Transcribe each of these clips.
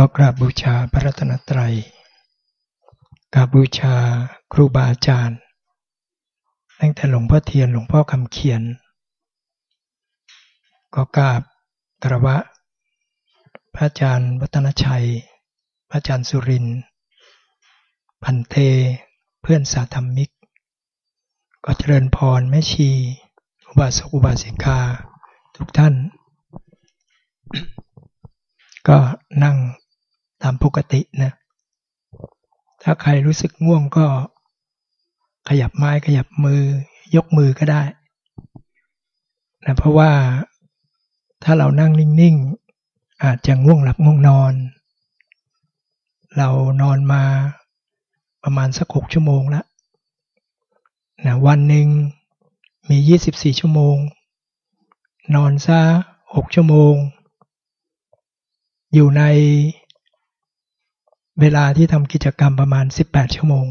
ก็กราบบูชาพระรัตนตรัยกราบบูชาครูบาอาจารย์ตั้งแต่หลวงพ่อเทียนหลวงพ่อคำเขียน ก็กราบตรวะ พระอาจารย์วัฒนชัย พระอาจารย์สุรินพันเท เพื่อนสาธรรมิก ก็เจริญพรแม่ชี อุบาสกอุบาสิกา ทุกท่าน ก็นั่ง ตามปกตินะถ้าใครรู้สึกง่วงก็ขยับไม้ขยับมือยกมือก็ได้นะเพราะว่าถ้าเรานั่งนิ่งๆ อาจจะง่วงหลับง่วงนอน เรานอนมาประมาณสักหกชั่วโมงแล้วนะวันหนึ่งมี 24 ชั่วโมง นอนซะ6ชั่วโมง อยู่ใน เวลาที่ทำกิจกรรมประมาณ 18 ชั่วโมง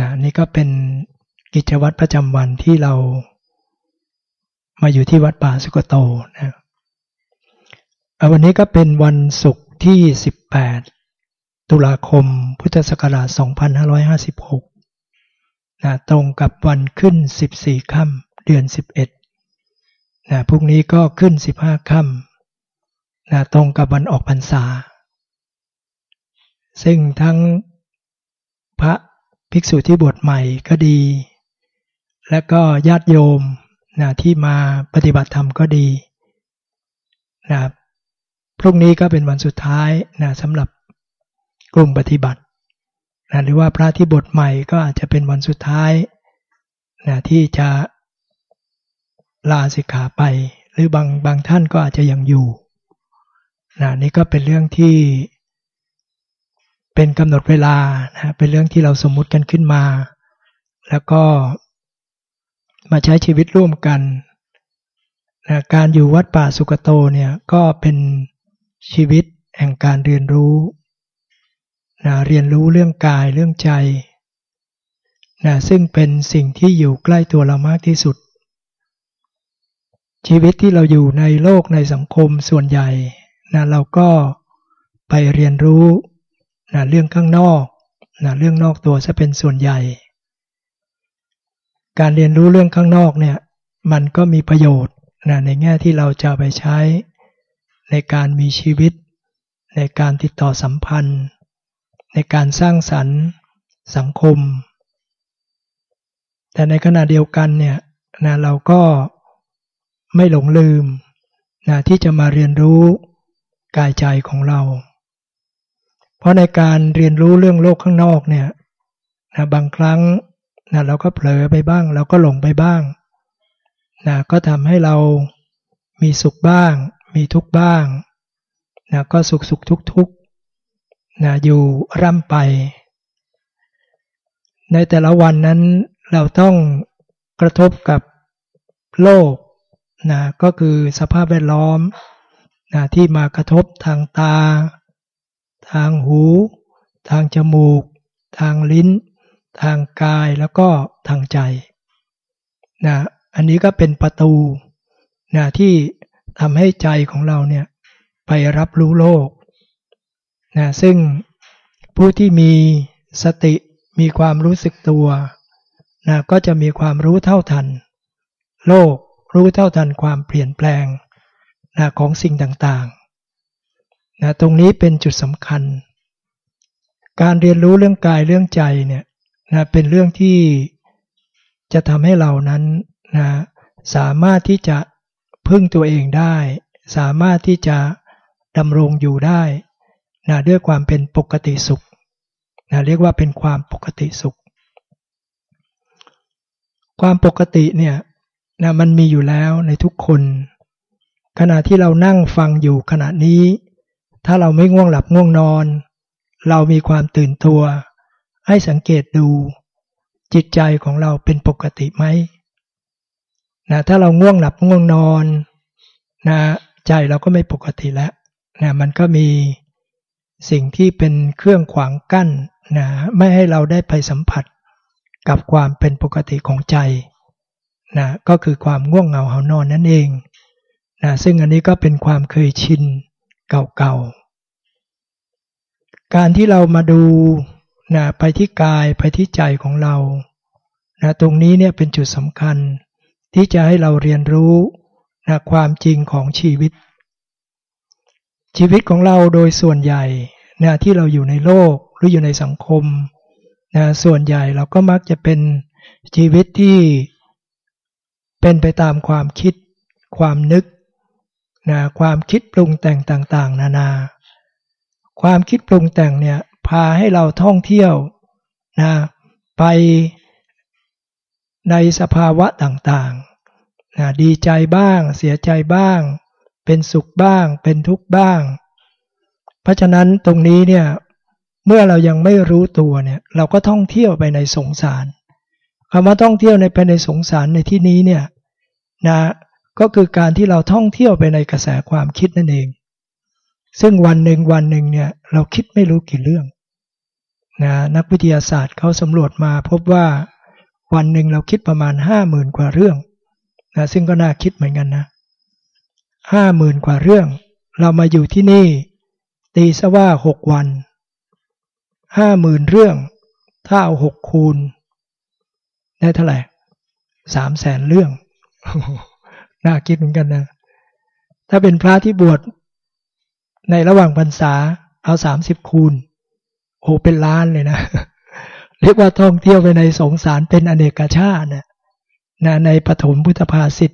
นะนี่ก็เป็นกิจวัตรประจำวันที่เรามาอยู่ที่วัดป่าสุกโตนะวันนี้ก็เป็นวันศุกร์ที่ 18 ตุลาคม พุทธศักราช 2556นะตรงกับวันขึ้น 14 ค่ำเดือน 11นะพรุ่งนี้ก็ขึ้น 15 ค่ำนะตรงกับวันออกพรรษา ซึ่งทั้งพระภิกษุที่บวชใหม่ก็ดี และก็ญาติโยมนะที่มาปฏิบัติธรรมก็ดีนะพรุ่งนี้ก็เป็นวันสุดท้ายนะสำหรับกลุ่มปฏิบัตินะหรือว่าพระที่บทใหม่ก็อาจจะเป็นวันสุดท้ายนะที่จะลาสิกขาไป หรือบางบางท่านก็อาจจะยังอยู่นะนี่ก็เป็นเรื่องที่ เป็นกำหนดเวลานะเป็นเรื่องที่เราสมมุติกันขึ้นมา แล้วก็มาใช้ชีวิตร่วมกันนะการอยู่วัดป่าสุกโตเนี่ยก็เป็นชีวิตแห่งการเรียนรู้นะเรียนรู้เรื่องกายเรื่องใจนะซึ่งเป็นสิ่งที่อยู่ใกล้ตัวเรามากที่สุด ชีวิตที่เราอยู่ในโลกในสังคมส่วนใหญ่นะเราก็ไปเรียนรู้ นะเรื่องข้างนอกนะเรื่องนอกตัวจะเป็นส่วนใหญ่ การเรียนรู้เรื่องข้างนอกเนี่ยมันก็มีประโยชน์นะในแง่ที่เราจะไปใช้ ในการมีชีวิต ในการติดต่อสัมพันธ์ ในการสร้างสรรค์ สังคม แต่ในขณะเดียวกันเนี่ยนะเราก็ไม่หลงลืมนะที่จะมาเรียนรู้กายใจของเรา เพราะในการเรียนรู้เรื่องโลกข้างนอกเนี่ยนะบางครั้งนะเราก็เผลอไปบ้าง เราก็หลงไปบ้างนะก็ทำให้เรามีสุขบ้าง มีทุกข์บ้างนะก็สุขสุขทุกทุกนะอยู่ร่ำไป ในแต่ละวันนั้นเราต้องกระทบกับโลกนะก็คือสภาพแวดล้อมนะที่มากระทบทางตา ทางหู ทางจมูก ทางลิ้น ทางกายแล้วก็ทางใจนะอันนี้ก็เป็นประตูนะที่ทำให้ใจของเราเนี่ยไปรับรู้โลกนะซึ่งผู้ที่มีสติมีความรู้สึกตัวนะก็จะมีความรู้เท่าทัน โลกรู้เท่าทันความเปลี่ยนแปลงนะของสิ่งต่าง นะตรงนี้เป็นจุดสำคัญ การเรียนรู้เรื่องกายเรื่องใจเนี่ยนะเป็นเรื่องที่จะทำให้เรานั้นนะสามารถที่จะพึ่งตัวเองได้ สามารถที่จะดำรงอยู่ได้นะด้วยความเป็นปกติสุขนะเรียกว่าเป็นความปกติสุข ความปกติเนี่ยนะมันมีอยู่แล้วในทุกคน ขณะที่เรานั่งฟังอยู่ขณะนี้ ถ้าเราไม่ง่วงหลับง่วงนอน เรามีความตื่นตัว ให้สังเกตดู จิตใจของเราเป็นปกติไหมนะถ้าเราง่วงหลับง่วงนอนนะใจเราก็ไม่ปกติแล้วนะมันก็มีสิ่งที่เป็นเครื่องขวางกั้นนะไม่ให้เราได้ไปสัมผัสกับความเป็นปกติของใจนะก็คือความง่วงเหงาเหานอนนั่นเองนะซึ่งอันนี้ก็เป็นความเคยชิน เก่าๆ การที่เรามาดูนะไปที่กายไปที่ใจของเรานะตรงนี้เนี่ยเป็นจุดสำคัญที่จะให้เราเรียนรู้นะความจริงของชีวิต ชีวิตของเราโดยส่วนใหญ่นะที่เราอยู่ในโลกหรืออยู่ในสังคมนะส่วนใหญ่เราก็มักจะเป็นชีวิตที่เป็นไปตามความคิด ความนึก นะความคิดปรุงแต่งต่างๆ นานา ความคิดปรุงแต่งเนี่ยพาให้เราท่องเที่ยวนะไปในสภาวะต่างๆนะดีใจบ้าง เสียใจบ้าง เป็นสุขบ้าง เป็นทุกข์บ้าง เพราะฉะนั้นตรงนี้เนี่ยเมื่อเรายังไม่รู้ตัวเนี่ยเราก็ท่องเที่ยวไปในสงสารคำว่าท่องเที่ยวในไปในสงสารในที่นี้เนี่ยนะ ก็คือการที่เราท่องเที่ยวไปในกระแสความคิดนั่นเอง ซึ่งวันหนึ่งวันหนึ่งเนี่ยเราคิดไม่รู้กี่เรื่องนะนักวิทยาศาสตร์เขาสำรวจมาพบว่าวันหนึ่งเราคิดประมาณห้าหมื่นกว่าเรื่องนะซึ่งก็น่าคิดเหมือนกันนะห้าหมื่นกว่าเรื่อง เรามาอยู่ที่นี่ ตีซะว่าหกวันห้าหมื่นเรื่อง ถ้าเอาหกคูณ ได้เท่าไหร่สามแสนเรื่อง น่าคิดเหมือนกันนะ ถ้าเป็นพระที่บวชในระหว่างพรรษาเอาสามสิบคูณโอ้เป็นล้านเลยนะ เรียกว่าท่องเที่ยวไปในสงสารเป็นอเนกชาตินะนะในปฐมพุทธภาษิต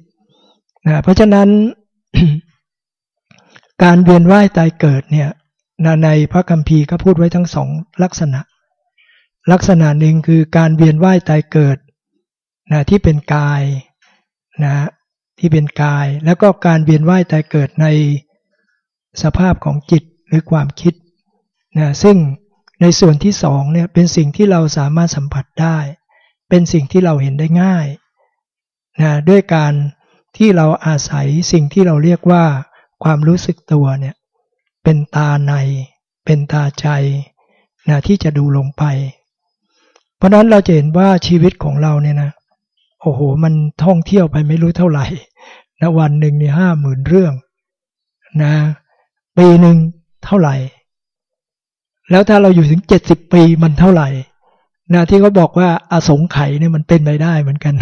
นะเพราะฉะนั้น การเวียนว่ายตายเกิดเนี่ยนะในพระคัมภีร์ก็พูดไว้ทั้งสองลักษณะ ลักษณะหนึ่งคือการเวียนว่ายตายเกิดนะที่เป็นกายนะ ที่เป็นกาย แล้วก็การเวียนว่ายตายเกิดในสภาพของจิตหรือความคิดนะซึ่งในส่วนที่สองเนี่ยเป็นสิ่งที่เราสามารถสัมผัสได้ เป็นสิ่งที่เราเห็นได้ง่ายนะด้วยการที่เราอาศัยสิ่งที่เราเรียกว่าความรู้สึกตัวเนี่ยเป็นตาใน เป็นตาใจนะที่จะดูลงไป เพราะนั้นเราจะเห็นว่าชีวิตของเราเนี่ยนะ โอ้โห มันท่องเที่ยวไปไม่รู้เท่าไหร่นะวันหนึ่งนี่ห้าหมื่นเรื่องนะปีหนึ่งเท่าไหร่ แล้วถ้าเราอยู่ถึงเจ็ดสิบปีมันเท่าไหร่นะที่เขาบอกว่าอาสงไขยเนี่ยมันเป็นไปได้เหมือนกัน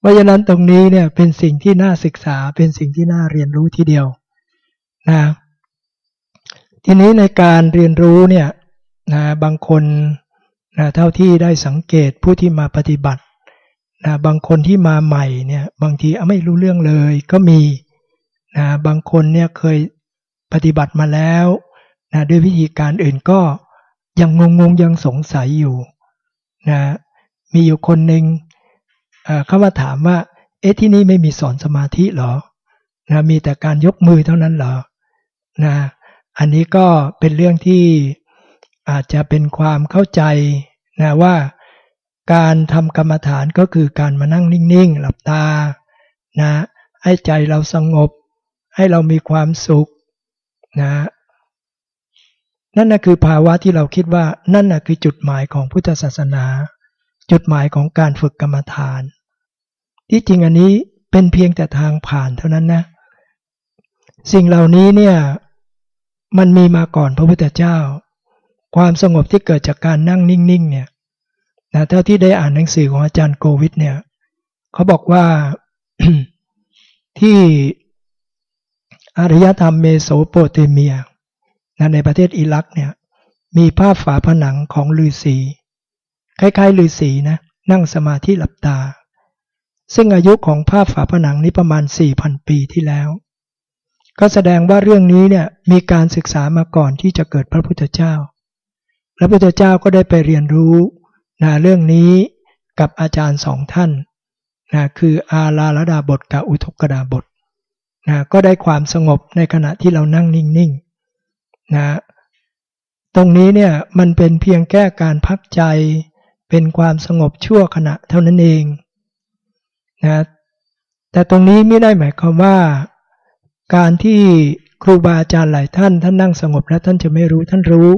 เพราะฉะนั้นตรงนี้เนี่ยเป็นสิ่งที่น่าศึกษาเป็นสิ่งที่น่าเรียนรู้ทีเดียวนะทีนี้ในการเรียนรู้เนี่ยนะบางคนนะเท่าที่ได้สังเกตผู้ที่มาปฏิบัติ นะบางคนที่มาใหม่เนี่ยบางทีไม่รู้เรื่องเลยก็มีนะบางคนเนี่ยเคยปฏิบัติมาแล้วนะด้วยวิธีการอื่นก็ยังงงๆยังสงสัยอยู่นะมีอยู่คนหนึ่งเขามาถามว่าเอ๊ะที่นี่ไม่มีสอนสมาธิหรอนะมีแต่การยกมือเท่านั้นเหรอนะอันนี้ก็เป็นเรื่องที่อาจจะเป็นความเข้าใจนะว่า การทำกรรมฐานก็คือการมานั่งนิ่งๆ หลับตานะให้ใจเราสงบ ให้เรามีความสุขนะนั่นนะคือภาวะที่เราคิดว่านั่นนะคือจุดหมายของพุทธศาสนา จุดหมายของการฝึกกรรมฐาน ที่จริงอันนี้เป็นเพียงแต่ทางผ่านเท่านั้นนะ สิ่งเหล่านี้เนี่ยมันมีมาก่อนพระพุทธเจ้า ความสงบที่เกิดจากการนั่งนิ่งๆเนี่ย นะเท่าที่ได้อ่านหนังสือของอาจารย์โกวิทเนี่ยเขาบอกว่าที่อารยธรรมเมโสโปเตเมียนะในประเทศอิรักเนี่ยมีภาพฝาผนังของฤาษีคล้ายๆฤาษีนะนั่งสมาธิหลับตา ซึ่งอายุของภาพฝาผนังนี้ประมาณ 4,000 ปีที่แล้ว ก็แสดงว่าเรื่องนี้เนี่ยมีการศึกษามาก่อนที่จะเกิดพระพุทธเจ้า พระพุทธเจ้าก็ได้ไปเรียนรู้ นะเรื่องนี้กับอาจารย์สองท่านนะคืออาลาลดาบทกับอุทกดาบทนะก็ได้ความสงบในขณะที่เรานั่งนิ่งๆนะตรงนี้เนี่ยมันเป็นเพียงแค่การพักใจเป็นความสงบชั่วขณะเท่านั้นเองนะแต่ตรงนี้ไม่ได้หมายความว่า การที่ครูบาอาจารย์หลายท่านท่านนั่งสงบแล้วท่านจะไม่รู้ท่านรู้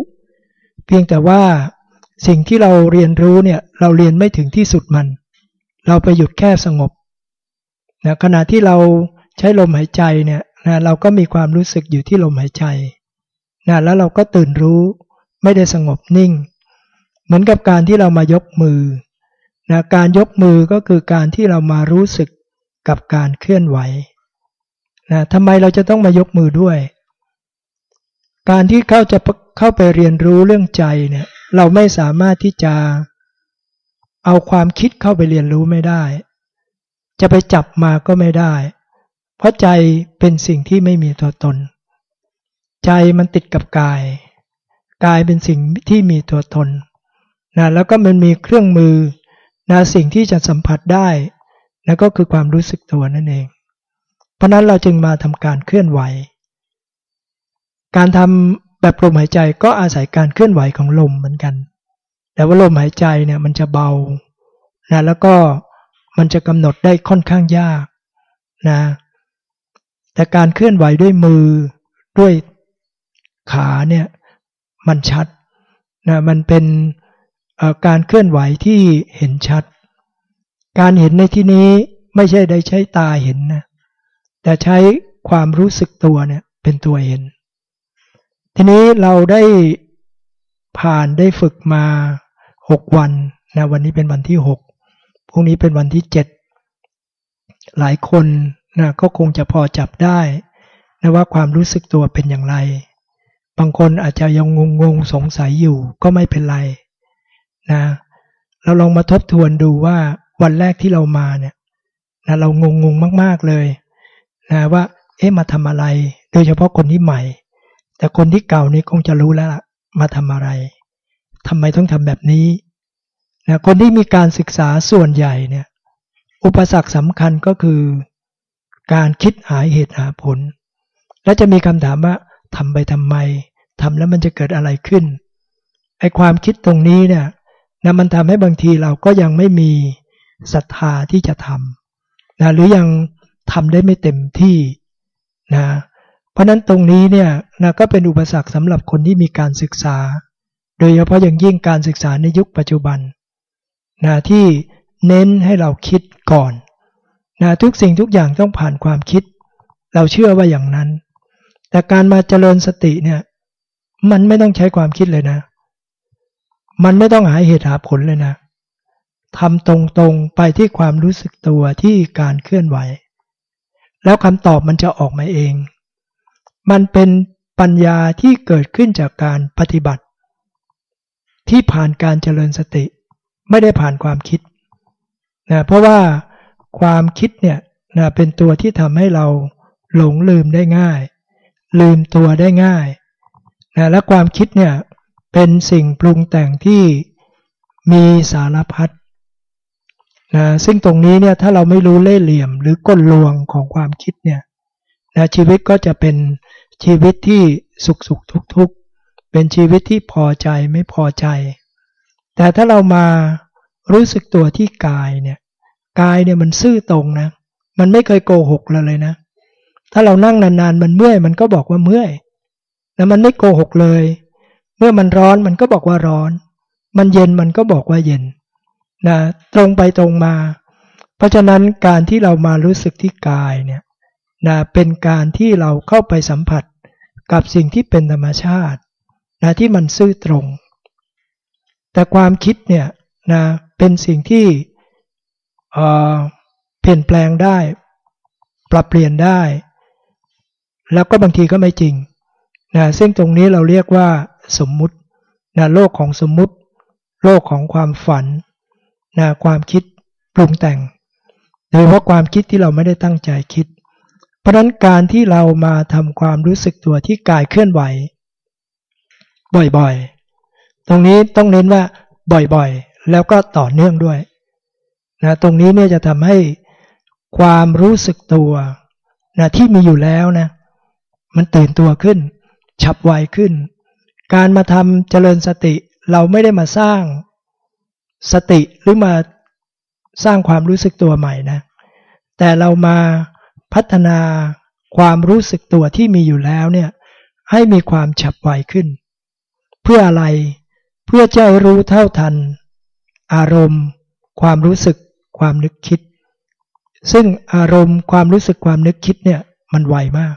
เพียงแต่ว่า สิ่งที่เราเรียนรู้เนี่ยเราเรียนไม่ถึงที่สุดมัน เราไปหยุดแค่สงบนะขณะที่เราใช้ลมหายใจเนี่ยนะเราก็มีความรู้สึกอยู่ที่ลมหายใจนะแล้วเราก็ตื่นรู้ไม่ได้สงบนิ่ง เหมือนกับการที่เรามายกมือนะการยกมือก็คือการที่เรามารู้สึกกับการเคลื่อนไหวนะทำไมเราจะต้องมายกมือด้วย การที่เขาจะเข้าไปเรียนรู้เรื่องใจเนี่ย เราไม่สามารถที่จะเอาความคิดเข้าไปเรียนรู้ไม่ได้ จะไปจับมาก็ไม่ได้ เพราะใจเป็นสิ่งที่ไม่มีตัวตน ใจมันติดกับกาย กายเป็นสิ่งที่มีตัวตนนะแล้วก็มันมีเครื่องมือนะสิ่งที่จะสัมผัสได้นะก็คือความรู้สึกตัวนั่นเอง เพราะนั้นเราจึงมาทำการเคลื่อนไหว การทำ แบบลมหายใจก็อาศัยการเคลื่อนไหวของลมเหมือนกัน แต่ว่าลมหายใจเนี่ยมันจะเบานะแล้วก็มันจะกำหนดได้ค่อนข้างยากนะแต่การเคลื่อนไหวด้วยมือด้วยขาเนี่ยมันชัดนะมันเป็นการเคลื่อนไหวที่เห็นชัด การเห็นในที่นี้ไม่ใช่ได้ใช้ตาเห็นนะแต่ใช้ความรู้สึกตัวเนี่ยเป็นตัวเห็น ทีนี้เราได้ผ่านได้ฝึกมาหกวันนะวันนี้เป็นวันที่หกพรุ่งนี้เป็นวันที่เจ็ดหลายคนนะก็คงจะพอจับได้นะว่าความรู้สึกตัวเป็นอย่างไร บางคนอาจจะยังงงงสงสัยอยู่ก็ไม่เป็นไรนะเราลองมาทบทวนดูว่าวันแรกที่เรามาเนี่ยนะเรางงงมาก ๆเลยนะว่าเอ๊ะมาทำอะไร โดยเฉพาะคนที่ใหม่ แต่คนที่เก่านี่คงจะรู้แล้วมาทำอะไร ทำไมต้องทำแบบนี้นะคนที่มีการศึกษาส่วนใหญ่เนี่ย อุปสรรคสำคัญก็คือ การคิดหาเหตุหาผล และจะมีคำถามว่าทำไปทำไมทำแล้วมันจะเกิดอะไรขึ้น ไอความคิดตรงนี้เนี่ยนะมันทำให้บางทีเราก็ยังไม่มีศรัทธาที่จะทำนะหรือยังทำได้ไม่เต็มที่นะ เพราะนั้นตรงนี้เนี่ยนะก็เป็นอุปสรรคสำหรับคนที่มีการศึกษา โดยเฉพาะอย่างยิ่งการศึกษาในยุคปัจจุบันนะที่เน้นให้เราคิดก่อนนะทุกสิ่งทุกอย่างต้องผ่านความคิด เราเชื่อว่าอย่างนั้น แต่การมาเจริญสติเนี่ยมันไม่ต้องใช้ความคิดเลยนะ มันไม่ต้องหาเหตุหาผลเลยนะทำตรงๆไปที่ความรู้สึกตัวที่การเคลื่อนไหว แล้วคำตอบมันจะออกมาเอง มันเป็นปัญญาที่เกิดขึ้นจากการปฏิบัติ ที่ผ่านการเจริญสติ ไม่ได้ผ่านความคิดนะเพราะว่าความคิดเนี่ยนะเป็นตัวที่ทำให้เราหลงลืมได้ง่าย ลืมตัวได้ง่ายนะและความคิดเนี่ยเป็นสิ่งปรุงแต่งที่มีสารพัดนะซึ่งตรงนี้เนี่ยถ้าเราไม่รู้เล่ห์เหลี่ยมหรือกลลวงของความคิดเนี่ยนะชีวิตก็จะเป็น ชีวิตที่สุขสุขทุกทุกเป็นชีวิตที่พอใจไม่พอใจ แต่ถ้าเรามารู้สึกตัวที่กายเนี่ยกายเนี่ยมันซื่อตรงนะ มันไม่เคยโกหกเราเลยนะ ถ้าเรานั่งนานๆ มันเมื่อยมันก็บอกว่าเมื่อย แล้วมันไม่โกหกเลย เมื่อมันร้อนมันก็บอกว่าร้อน มันเย็นมันก็บอกว่าเย็นนะตรงไปตรงมา เพราะฉะนั้นการที่เรามารู้สึกที่กายเนี่ยนะเป็นการที่เราเข้าไปสัมผัส กับสิ่งที่เป็นธรรมชาตินะที่มันซื่อตรง แต่ความคิดเนี่ยนะเป็นสิ่งที่เเปลี่ยนแปลงได้ ปรับเปลี่ยนได้ แล้วก็บางทีก็ไม่จริงนะซึ่งตรงนี้เราเรียกว่าสมมุตินะโลกของสมมุติ โลกของความฝันนะความคิดปรุงแต่ง โดยเฉพาะความคิดที่เราไม่ได้ตั้งใจคิด ราะนั้นการที่เรามาทำความรู้สึกตัวที่กายเคลื่อนไหว บ่อยๆ ตรงนี้ต้องเน้นว่าบ่อยๆ แล้วก็ต่อเนื่องด้วยนะตรงนี้เนี่ยจะทำให้ความรู้สึกตัวนะที่มีอยู่แล้วนะมันตื่นตัวขึ้น ฉับไวขึ้น การมาทำเจริญสติเราไม่ได้มาสร้างสติหรือมาสร้างความรู้สึกตัวใหม่นะ แต่เรามา พัฒนาความรู้สึกตัวที่มีอยู่แล้วเนี่ยให้มีความฉับไวขึ้น เพื่ออะไรเพื่อจะรู้เท่าทัน อารมณ์ ความรู้สึกความนึกคิด ซึ่งอารมณ์ความรู้สึกความนึกคิดเนี่ยมันไวมาก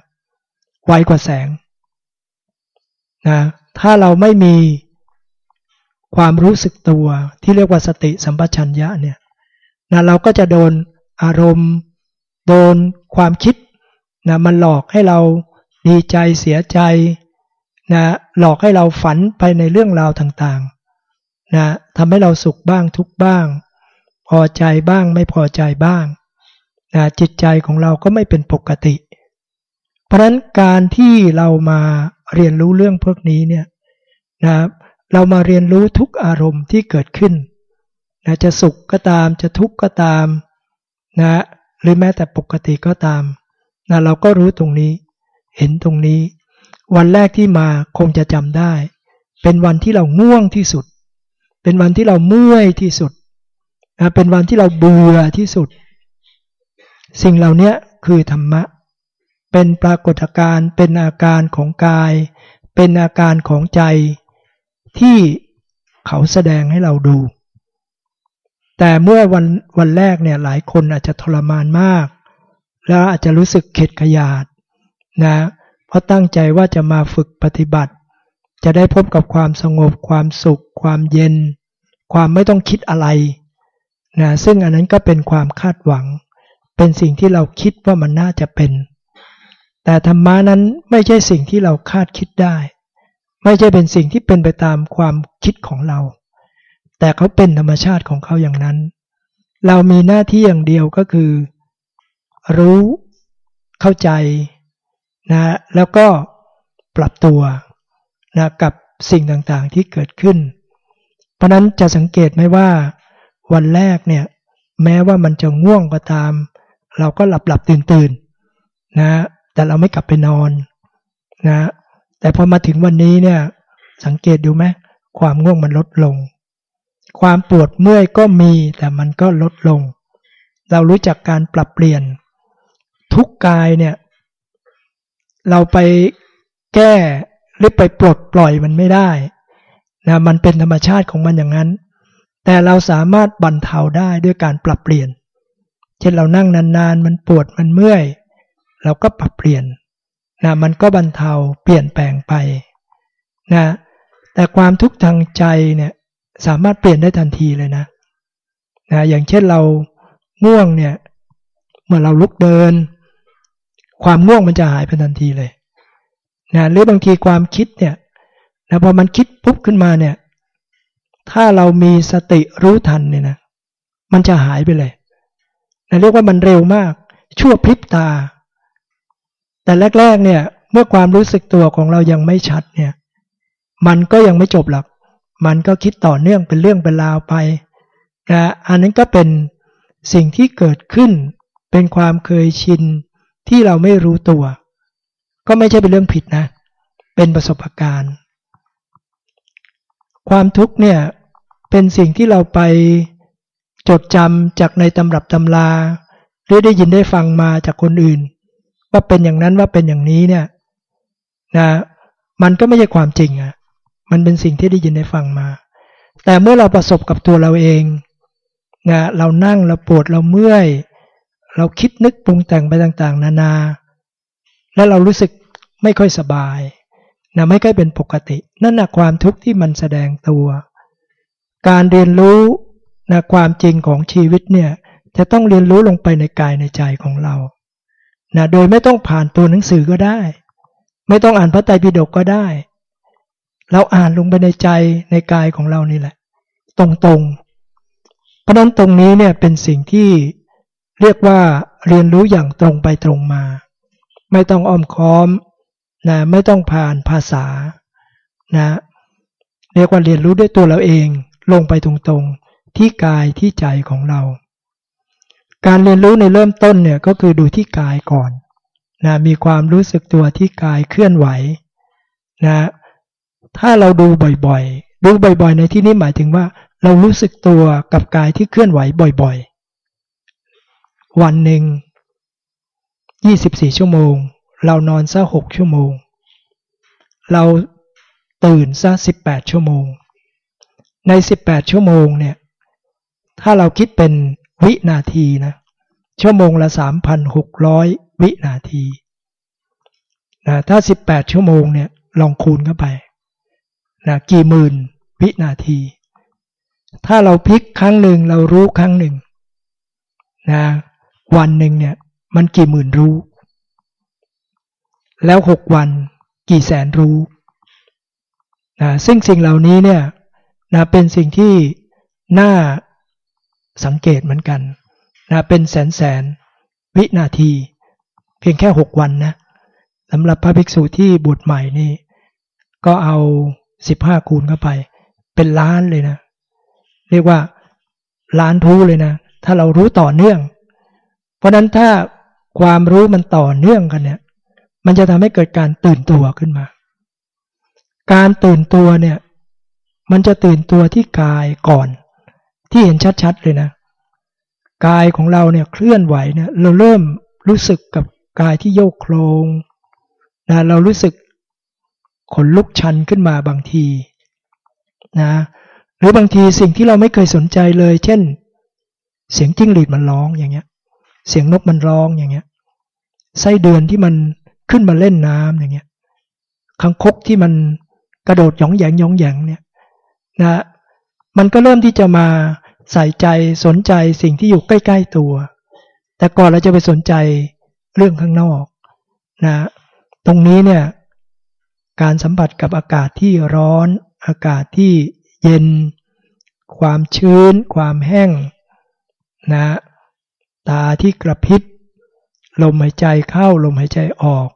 ไวกว่าแสงนะถ้าเราไม่มีความรู้สึกตัวที่เรียกว่าสติสัมปชัญญะเนี่ยนะเราก็จะโดนอารมณ์ โดนความคิดนะมันหลอกให้เราดีใจเสียใจนะหลอกให้เราฝันไปในเรื่องราวต่างๆนะทำให้เราสุขบ้างทุกบ้าง พอใจบ้างไม่พอใจบ้างนะจิตใจของเราก็ไม่เป็นปกติ เพราะฉะนั้นการที่เรามาเรียนรู้เรื่องพวกนี้เนี่ยนะเรามาเรียนรู้ทุกอารมณ์ที่เกิดขึ้นนะจะสุขก็ตามจะทุกข์ก็ตามนะ หรือแม้แต่ปกติก็ตามนะเราก็รู้ตรงนี้ เห็นตรงนี้ วันแรกที่มาคงจะจำได้ เป็นวันที่เราง่วงที่สุด เป็นวันที่เราเมื่อยที่สุดนะเป็นวันที่เราเบื่อที่สุด สิ่งเหล่านี้คือธรรมะ เป็นปรากฏการณ์เป็นอาการของกาย เป็นอาการของใจที่เขาแสดงให้เราดู แต่เมื่อวันวันแรกเนี่ยหลายคนอาจจะทรมานมาก แล้วอาจจะรู้สึกเข็ดขยาดนะเพราะตั้งใจว่าจะมาฝึกปฏิบัติ จะได้พบกับความสงบความสุข ความเย็น ความไม่ต้องคิดอะไรนะซึ่งอันนั้นก็เป็นความคาดหวัง เป็นสิ่งที่เราคิดว่ามันน่าจะเป็น แต่ธรรมานั้นไม่ใช่สิ่งที่เราคาดคิดได้ ไม่ใช่เป็นสิ่งที่เป็นไปตามความคิดของเรา แต่เขาเป็นธรรมชาติของเขาอย่างนั้น เรามีหน้าที่อย่างเดียวก็คือ รู้เข้าใจนะแล้วก็ปรับตัวนะกับสิ่งต่างๆที่เกิดขึ้น เพราะนั้นจะสังเกตไหมว่า วันแรกเนี่ยแม้ว่ามันจะง่วงก็ตาม เราก็หลับหลับตื่นตื่นนะแต่เราไม่กลับไปนอนนะแต่พอมาถึงวันนี้เนี่ยสังเกตดูไหมความง่วงมันลดลง ความปวดเมื่อยก็มี แต่มันก็ลดลง เรารู้จักการปรับเปลี่ยน ทุกกายเนี่ย เราไปแก้หรือไปปลดปล่อยมันไม่ได้นะมันเป็นธรรมชาติของมันอย่างนั้น แต่เราสามารถบรรเทาได้ด้วยการปรับเปลี่ยน เช่นเรานั่งนานๆ มันปวดมันเมื่อย เราก็ปรับเปลี่ยนนะมันก็บรรเทาเปลี่ยนแปลงไปนะแต่ความทุกข์ทางใจเนี่ย สามารถเปลี่ยนได้ทันทีเลยนะนะอย่างเช่นเราง่วงเนี่ย เมื่อเราลุกเดิน ความง่วงมันจะหายไปทันทีเลยนะหรือบางทีความคิดเนี่ยนะพอมันคิดปุ๊บขึ้นมาเนี่ย ถ้าเรามีสติรู้ทันเนี่ยนะมันจะหายไปเลยนะเรียกว่ามันเร็วมาก ชั่วพริบตา แต่แรกๆเนี่ย เมื่อความรู้สึกตัวของเรายังไม่ชัดเนี่ย มันก็ยังไม่จบหรอก มันก็คิดต่อเนื่องเป็นเรื่องเป็นราวไปนะอันนั้นก็เป็นสิ่งที่เกิดขึ้น เป็นความเคยชินที่เราไม่รู้ตัว ก็ไม่ใช่เป็นเรื่องผิดนะ เป็นประสบการณ์ ความทุกข์เนี่ยเป็นสิ่งที่เราไปจดจำจากในตำรับตำราหรือได้ยินได้ฟังมาจากคนอื่น ว่าเป็นอย่างนั้นว่าเป็นอย่างนี้เนี่ยนะมันก็ไม่ใช่ความจริงอะ่ะ มันเป็นสิ่งที่ได้ยินได้ฟังมา แต่เมื่อเราประสบกับตัวเราเองนะเรานั่งเราปวดเราเมื่อย เราคิดนึกปรุงแต่งไปต่างๆ นานา แล้วเรารู้สึกไม่ค่อยสบายนะไม่ค่อยเป็นปกติ นั่นนะความทุกข์ที่มันแสดงตัว การเรียนรู้นะความจริงของชีวิตเนี่ยจะต้องเรียนรู้ลงไปในกายในใจของเรานะโดยไม่ต้องผ่านตัวหนังสือก็ได้ ไม่ต้องอ่านพระไตรปิฎกก็ได้ เราอ่านลงไปในใจในกายของเรานี่แหละ ตรงๆ เพราะนั้นตรงนี้เนี่ยเป็นสิ่งที่เรียกว่าเรียนรู้อย่างตรงไปตรงมา ไม่ต้องอ้อมค้อมนะไม่ต้องผ่านภาษานะเรียกว่าเรียนรู้ด้วยตัวเราเองลงไปตรงๆ ที่กายที่ใจของเรา การเรียนรู้ในเริ่มต้นเนี่ยก็คือดูที่กายก่อนนะมีความรู้สึกตัวที่กายเคลื่อนไหวนะ ถ้าเราดูบ่อยๆ ดูบ่อยๆ ในที่นี้หมายถึงว่า เรารู้สึกตัวกับกายที่เคลื่อนไหวบ่อยๆ วันหนึ่ง 24 ชั่วโมง เรานอนซะ 6 ชั่วโมง เราตื่นซะ 18 ชั่วโมง ใน 18 ชั่วโมงเนี่ย ถ้าเราคิดเป็นวินาทีนะ ชั่วโมงละ 3,600 วินาทีนะถ้า 18 ชั่วโมงเนี่ย ลองคูณเข้าไป นะกี่หมื่นวินาที ถ้าเราพลิกครั้งหนึ่งเรารู้ครั้งหนึ่งนะวันหนึ่งเนี่ยมันกี่หมื่นรู้ แล้วหกวันกี่แสนรู้นะซึ่งสิ่งเหล่านี้เนี่ยนะเป็นสิ่งที่น่าสังเกตเหมือนกันนะเป็นแสนแสนวินาที เพียงแค่หกวันนะสำหรับพระภิกษุที่บวชใหม่นี่ ก็เอา สิบห้าคูณเข้าไป เป็นล้านเลยนะ เรียกว่าล้านรู้เลยนะ ถ้าเรารู้ต่อเนื่อง เพราะนั้นถ้าความรู้มันต่อเนื่องกันเนี่ย มันจะทำให้เกิดการตื่นตัวขึ้นมา การตื่นตัวเนี่ย มันจะตื่นตัวที่กายก่อน ที่เห็นชัดๆเลยนะ กายของเราเนี่ยเคลื่อนไหวเนี่ย เราเริ่มรู้สึกกับกายที่โยกโครงนะเรารู้สึก ขนลุกชันขึ้นมาบางทีนะหรือบางทีสิ่งที่เราไม่เคยสนใจเลย เช่น เสียงจิ้งหรีดมันร้องอย่างเงี้ย เสียงนกมันร้องอย่างเงี้ยไส้เดือนที่มันขึ้นมาเล่นน้ำอย่างเงี้ยคังคกที่มันกระโดดหยองแยงหยองแยงเนี่ยนะมันก็เริ่มที่จะมาใส่ใจสนใจสิ่งที่อยู่ใกล้ ๆตัว แต่ก่อนเราจะไปสนใจเรื่องข้างนอกนะตรงนี้เนี่ย การสัมผัสกับอากาศที่ร้อน อากาศที่เย็น ความชื้น ความแห้งนะตาที่กระพริบลมหายใจเข้าลมหายใจออก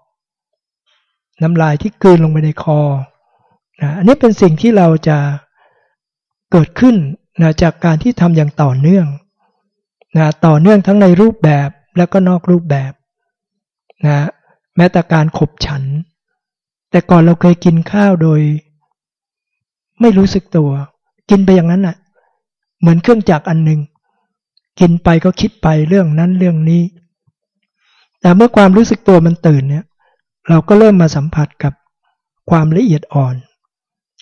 น้ำลายที่กลืนลงไปในคอนะอันนี้เป็นสิ่งที่เราจะเกิดขึ้นนะจากการที่ทำอย่างต่อเนื่องนะต่อเนื่องทั้งในรูปแบบและก็นอกรูปแบบนะแม้แต่การขบฉัน แต่ก่อนเราเคยกินข้าวโดย ไม่รู้สึกตัว กินไปอย่างนั้นน่ะ เหมือนเครื่องจักรอันหนึ่งกินไปก็คิดไปเรื่องนั้นเรื่องนี้ แต่เมื่อความรู้สึกตัวมันตื่นเนี่ย เราก็เริ่มมาสัมผัสกับความละเอียดอ่อน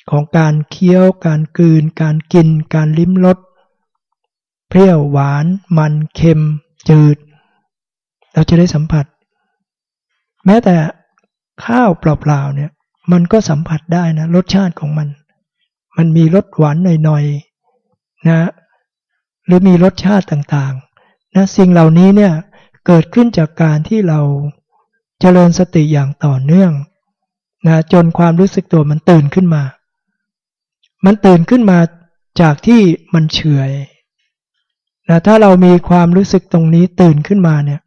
ของการเคี้ยว การกืน การกิน การลิ้มรสเปรี้ยวหวาน มันเค็ม จืด เราจะได้สัมผัส แม้แต่ ข้าวเปล่าๆเนี่ย มันก็สัมผัสได้นะ รสชาติของมัน มันมีรสหวานหน่อยๆนะ หรือมีรสชาติต่างๆนะสิ่งเหล่านี้เนี่ยเกิดขึ้นจากการที่เราเจริญสติอย่างต่อเนื่องนะจนความรู้สึกตัวมันตื่นขึ้นมา มันตื่นขึ้นมาจากที่มันเฉยนะถ้าเรามีความรู้สึกตรงนี้ตื่นขึ้นมาเนี่ย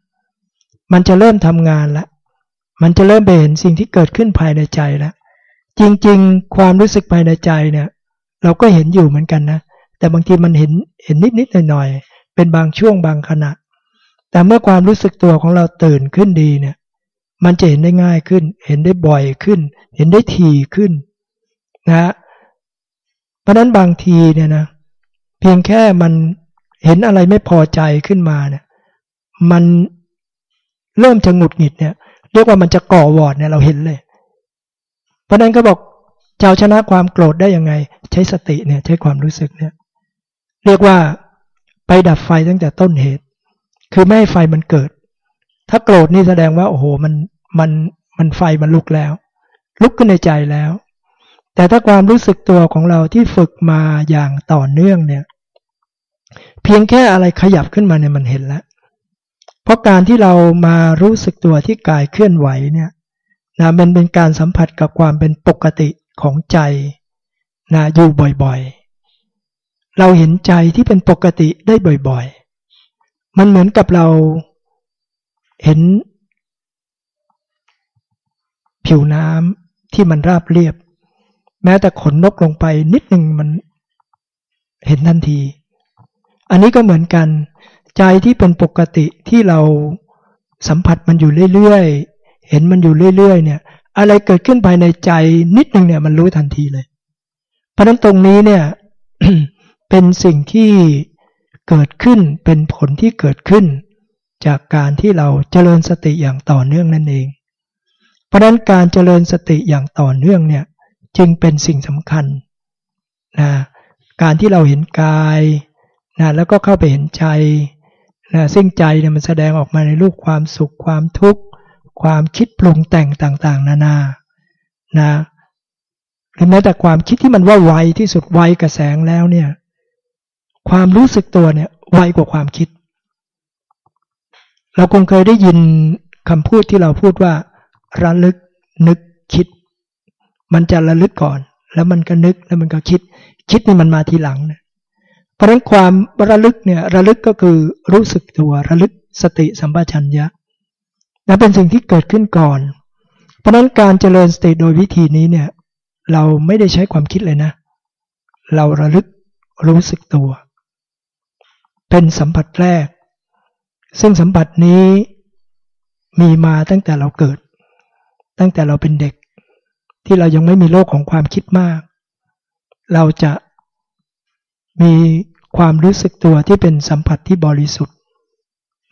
มันจะเริ่มทำงานแล้ว มันจะเริ่มไปเห็นสิ่งที่เกิดขึ้นภายในใจแล้วจริงๆ ความรู้สึกภายในใจเนี่ย เราก็เห็นอยู่เหมือนกันนะ แต่บางทีมันเห็นเห็นนิดๆหน่อยๆเป็นบางช่วงบางขณะ แต่เมื่อความรู้สึกตัวของเราตื่นขึ้นดีเนี่ย มันจะเห็นได้ง่ายขึ้น เห็นได้บ่อยขึ้น เห็นได้ทีขึ้นนะเพราะนั้นบางทีเนี่ยนะเพียงแค่มันเห็นอะไรไม่พอใจขึ้นมาเนี่ย มันเริ่มจะหงุดหงิดเนี่ย เรียกว่ามันจะก่อวอดเนี่ยเราเห็นเลย เพราะนั้นก็บอกเจ้าชนะความโกรธได้ยังไง ใช้สติเนี่ยใช้ความรู้สึกเนี่ย เรียกว่าไปดับไฟตั้งแต่ต้นเหตุ คือไม่ให้ไฟมันเกิด ถ้าโกรธนี่แสดงว่า โอ้โหมันมันมันไฟมันลุกแล้ว ลุกขึ้นในใจแล้ว แต่ถ้าความรู้สึกตัวของเราที่ฝึกมาอย่างต่อเนื่องเนี่ย เพียงแค่อะไรขยับขึ้นมาเนี่ยมันเห็นแล้ว เพราะการที่เรามารู้สึกตัวที่กายเคลื่อนไหวเนี่ยนะมันเป็นการสัมผัสกับความเป็นปกติของใจนะอยู่บ่อยๆ เราเห็นใจที่เป็นปกติได้บ่อยๆ มันเหมือนกับเราเห็น ผิวน้ำที่มันราบเรียบ แม้แต่ขนนกลงไปนิดหนึ่งมันเห็นทันที อันนี้ก็เหมือนกัน ใจที่เป็นปกติที่เราสัมผัสมันอยู่เรื่อยๆ เห็นมันอยู่เรื่อยๆ เนี่ย อะไรเกิดขึ้นภายในใจนิดนึงเนี่ยมันรู้ทันทีเลย เพราะนั้นตรงนี้เนี่ยเป็นสิ่งที่เกิดขึ้นเป็นผลที่เกิดขึ้น จากการที่เราเจริญสติอย่างต่อเนื่องนั่นเอง เพราะนั้นการเจริญสติอย่างต่อเนื่องเนี่ยจึงเป็นสิ่งสำคัญนะการที่เราเห็นกายนะแล้วก็เข้าไปเห็นใจ นะซึ่งใจเนี่ยมันแสดงออกมาในรูปความสุขความทุกข์ ความคิดปรุงแต่งต่างๆ นานานะหรือแม้แต่ความคิดที่มันว่าไวที่สุดไวกับแสงแล้วเนี่ย ความรู้สึกตัวเนี่ยไวกว่าความคิด เราคงเคยได้ยินคำพูดที่เราพูดว่า ระลึกนึกคิด มันจะระลึกก่อน แล้วมันก็นึกแล้วมันก็คิด คิดนี่มันมาทีหลังนะ เพราะฉะนั้นความระลึกเนี่ยระลึกก็คือรู้สึกตัวระลึกสติสัมปชัญญะและเป็นสิ่งที่เกิดขึ้นก่อน เพราะนั้นการเจริญสติโดยวิธีนี้เนี่ยเราไม่ได้ใช้ความคิดเลยนะ เราระลึกรู้สึกตัว เป็นสัมผัสแรก ซึ่งสัมผัสนี้มีมาตั้งแต่เราเกิด ตั้งแต่เราเป็นเด็ก ที่เรายังไม่มีโลกของความคิดมาก เราจะ มีความรู้สึกตัวที่เป็นสัมผัสที่บริสุทธิ์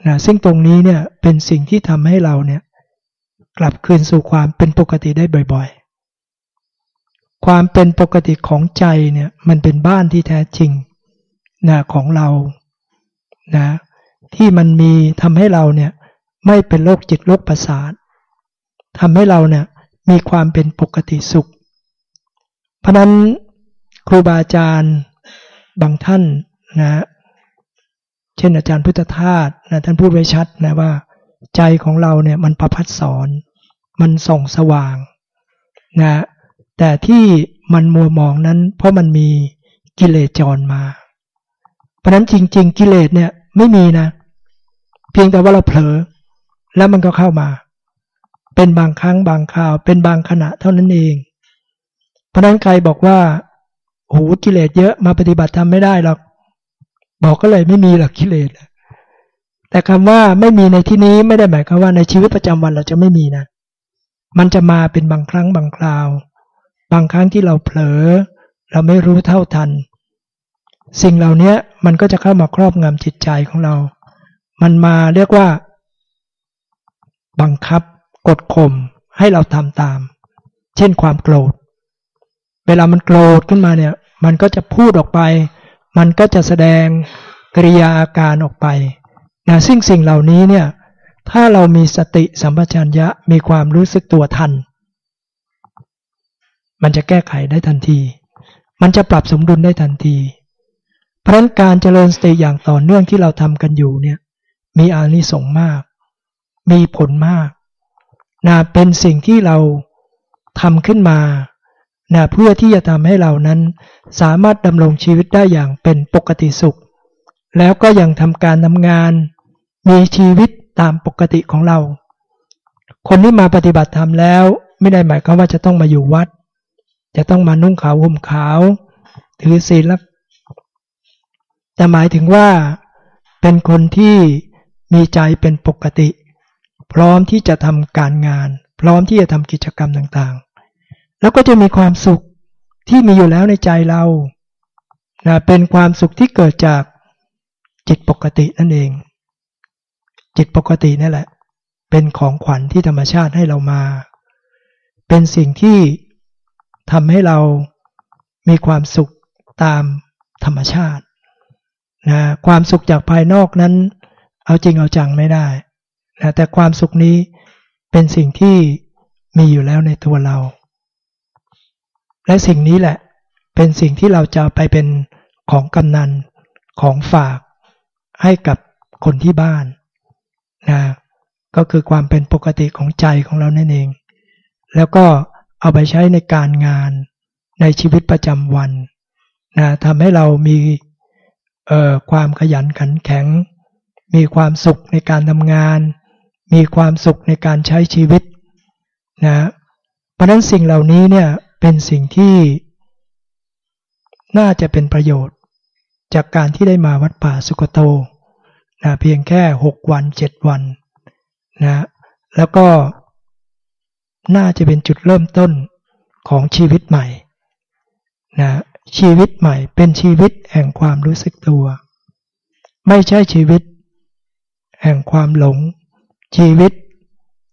นะซึ่งตรงนี้เนี่ยเป็นสิ่งที่ทำให้เราเนี่ยกลับคืนสู่ความเป็นปกติได้บ่อยๆ ความเป็นปกติของใจเนี่ยมันเป็นบ้านที่แท้จริงนะของเรานะที่มันมีทำให้เราเนี่ยไม่เป็นโรคจิตโรคประสาททำให้เราเนี่ยมีความเป็นปกติสุข เพราะนั้นครูบาอาจารย์ บางท่านนะเช่นอาจารย์พุทธทาสนะท่านพูดไว้ชัดนะว่า ใจของเราเนี่ยมันประพัดสอนมันส่องสว่างนะแต่ที่มันมัวมองนั้น เพราะมันมีกิเลสจรมา เพราะนั้นจริง ๆ กิเลสเนี่ยไม่มีนะ เพียงแต่ว่าเราเผลอ แล้วมันก็เข้ามา เป็นบางครั้งบางคราว เป็นบางขณะเท่านั้นเอง เพราะนั้นใครบอกว่า โอ้กิเลสเยอะมาปฏิบัติทำไม่ได้หรอกบอกก็เลยไม่มีหรอกกิเลสแต่คำว่าไม่มีในที่นี้ไม่ได้หมายความว่าในชีวิตประจำวันเราจะไม่มีนะ มันจะมาเป็นบางครั้งบางคราว บางครั้งที่เราเผลอ เราไม่รู้เท่าทัน สิ่งเหล่านี้มันก็จะเข้ามาครอบงำจิตใจของเรา มันมาเรียกว่า บังคับกดข่มให้เราทำตาม เช่นความโกรธ เวลามันโกรธขึ้นมาเนี่ย มันก็จะพูดออกไป มันก็จะแสดงกริยาอาการออกไปนะซึ่งสิ่งเหล่านี้เนี่ย ถ้าเรามีสติสัมปชัญญะมีความรู้สึกตัวทัน มันจะแก้ไขได้ทันที มันจะปรับสมดุลได้ทันที เพราะนั้นการเจริญสติอย่างต่อเนื่องที่เราทำกันอยู่เนี่ย มีอานิสงส์มาก มีผลมากนะเป็นสิ่งที่เราทำขึ้นมา นะเพื่อที่จะทำให้เรานั้น สามารถดำรงชีวิตได้อย่างเป็นปกติสุข แล้วก็ยังทำการทำงาน มีชีวิตตามปกติของเรา คนที่มาปฏิบัติธรรมแล้วไม่ได้หมายความว่าจะต้องมาอยู่วัด จะต้องมานุ่งขาวห่มขาวถือศีลแล้วแต่หมายถึงว่าเป็นคนที่มีใจเป็นปกติ พร้อมที่จะทำการงาน พร้อมที่จะทำกิจกรรมต่าง แล้วก็จะมีความสุขที่มีอยู่แล้วในใจเรานะเป็นความสุขที่เกิดจากจิตปกตินั่นเอง จิตปกตินั่แหละ เป็นของขวัญที่ธรรมชาติให้เรามา เป็นสิ่งที่ทำให้เรามีความสุขตามธรรมชาตินะความสุขจากภายนอกนั้น เอาจริงเอาจังไม่ได้นะแต่ความสุขนี้เป็นสิ่งที่มีอยู่แล้วในตัวเรา และสิ่งนี้แหละ เป็นสิ่งที่เราจะไปเป็นของกำนันของฝากให้กับคนที่บ้านนะก็คือความเป็นปกติของใจของเรานั่นเอง แล้วก็เอาไปใช้ในการงานในชีวิตประจำวันนะทำให้เรามีความขยันขันแข็ง มีความสุขในการทำงาน มีความสุขในการใช้ชีวิตนะเพราะนั้นสิ่งเหล่านี้เนี่ย เป็นสิ่งที่น่าจะเป็นประโยชน์ จากการที่ได้มาวัดป่าสุกโตนะเพียงแค่หกวันเจ็ดวันนะแล้วก็น่าจะเป็นจุดเริ่มต้นของชีวิตใหม่นะชีวิตใหม่เป็นชีวิตแห่งความรู้สึกตัว ไม่ใช่ชีวิต แห่งความหลง ชีวิต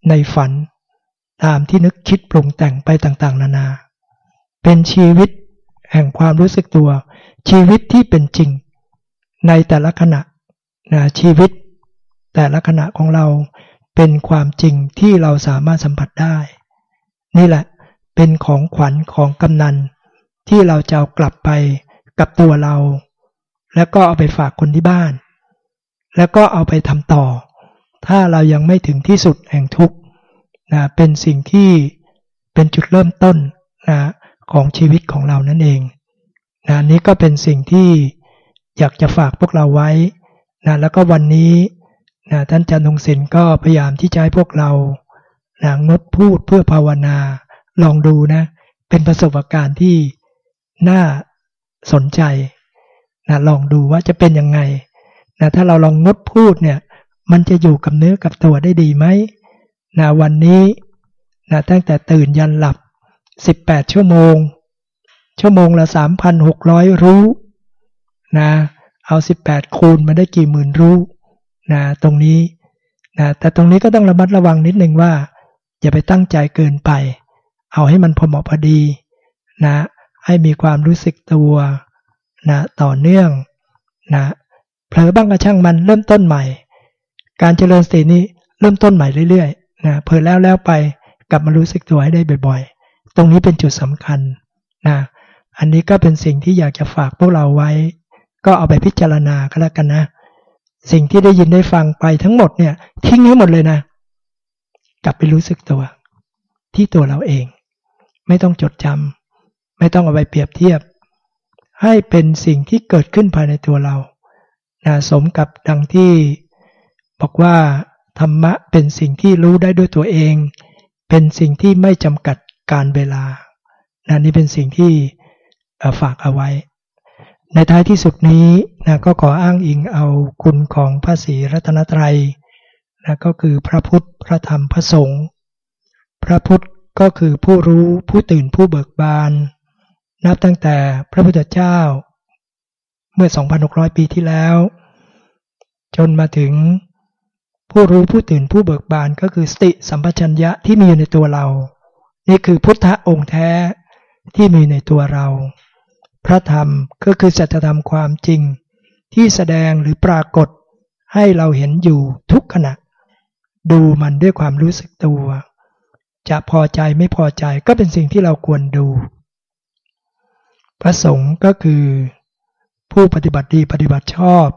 ในฝัน ตามที่นึกคิดปรุงแต่งไปต่างๆ นานา เป็นชีวิตแห่งความรู้สึกตัว ชีวิตที่เป็นจริงในแต่ละขณะนะชีวิตแต่ละขณะของเราเป็นความจริงที่เราสามารถสัมผัสได้ นี่แหละเป็นของขวัญของกำนัน ที่เราจะเอากลับไปกับตัวเรา แล้วก็เอาไปฝากคนที่บ้าน แล้วก็เอาไปทำต่อ ถ้าเรายังไม่ถึงที่สุดแห่งทุกข์นะเป็นสิ่งที่เป็นจุดเริ่มต้นนะ ของชีวิตของเรานั่นเองนะนี้ก็เป็นสิ่งที่อยากจะฝากพวกเราไว้นะแล้วก็วันนี้นะท่านจันทงศิลป์ก็พยายามที่จะให้พวกเรานะงดพูดเพื่อภาวนา ลองดูนะ เป็นประสบการณ์ที่น่าสนใจนะลองดูว่าจะเป็นยังไงนะถ้าเราลองงดพูดเนี่ย มันจะอยู่กับเนื้อกับตัวได้ดีไหมนะวันนี้นะตั้งแต่ตื่นยันหลับ 18 ชั่วโมง ชั่วโมงละ 3,600 รู้นะเอา 18 คูณมาได้กี่หมื่นรู้นะตรงนี้นะแต่ตรงนี้ก็ต้องระมัดระวังนิดนึงว่า อย่าไปตั้งใจเกินไป เอาให้มันพอเหมาะพอดีนะให้มีความรู้สึกตัวนะต่อเนื่องนะเผลอบ้างก็ช่างมันเริ่มต้นใหม่ การเจริญสตินี้เริ่มต้นใหม่เรื่อยๆนะเผลอแล้วแล้วไปกลับมารู้สึกตัวให้ได้บ่อยๆ ตรงนี้เป็นจุดสำคัญนะอันนี้ก็เป็นสิ่งที่อยากจะฝากพวกเราไว้ ก็เอาไปพิจารณาก็แล้วกันนะ สิ่งที่ได้ยินได้ฟังไปทั้งหมดเนี่ย ทิ้งให้หมดเลยนะ กลับไปรู้สึกตัว ที่ตัวเราเอง ไม่ต้องจดจำไม่ต้องเอาไปเปรียบเทียบ ให้เป็นสิ่งที่เกิดขึ้นภายในตัวเรานะสมกับดังที่บอกว่าธรรมะเป็นสิ่งที่รู้ได้ด้วยตัวเอง เป็นสิ่งที่ไม่จำกัด การเวลานะนี่เป็นสิ่งที่ฝากเอาไว้ ในท้ายที่สุดนี้นะก็ขออ้างอิงเอาคุณของพระศรีรัตนตรัยนะก็คือพระพุทธพระธรรมพระสงฆ์พระพุทธก็คือผู้รู้ผู้ตื่นผู้เบิกบาน นับตั้งแต่พระพุทธเจ้า เมื่อ 2,600 ปีที่แล้ว จนมาถึงผู้รู้ผู้ตื่นผู้เบิกบานก็คือสติสัมปชัญญะที่มีอยู่ในตัวเรา นี่คือพุทธองค์แท้ที่มีในตัวเรา พระธรรมก็คือสัจธรรมความจริง ที่แสดงหรือปรากฏให้เราเห็นอยู่ทุกขณะ ดูมันด้วยความรู้สึกตัว จะพอใจไม่พอใจก็เป็นสิ่งที่เราควรดู พระสงฆ์ก็คือ ผู้ปฏิบัติดีปฏิบัติชอบ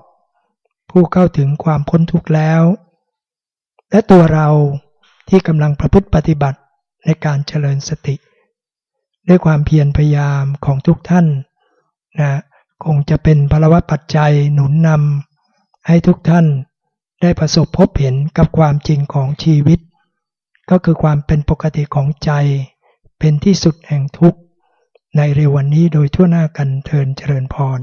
ผู้เข้าถึงความพ้นทุกข์แล้ว และตัวเราที่กำลังประพฤติปฏิบัติ ในการเจริญสติ ด้วยความเพียรพยายามของทุกท่านนะคงจะเป็นพลวัตปัจจัยหนุนนำให้ทุกท่านได้ประสบพบเห็นกับความจริงของชีวิต ก็คือความเป็นปกติของใจ เป็นที่สุดแห่งทุกข์ ในเร็ววันนี้โดยทั่วหน้ากันเทินเจริญพร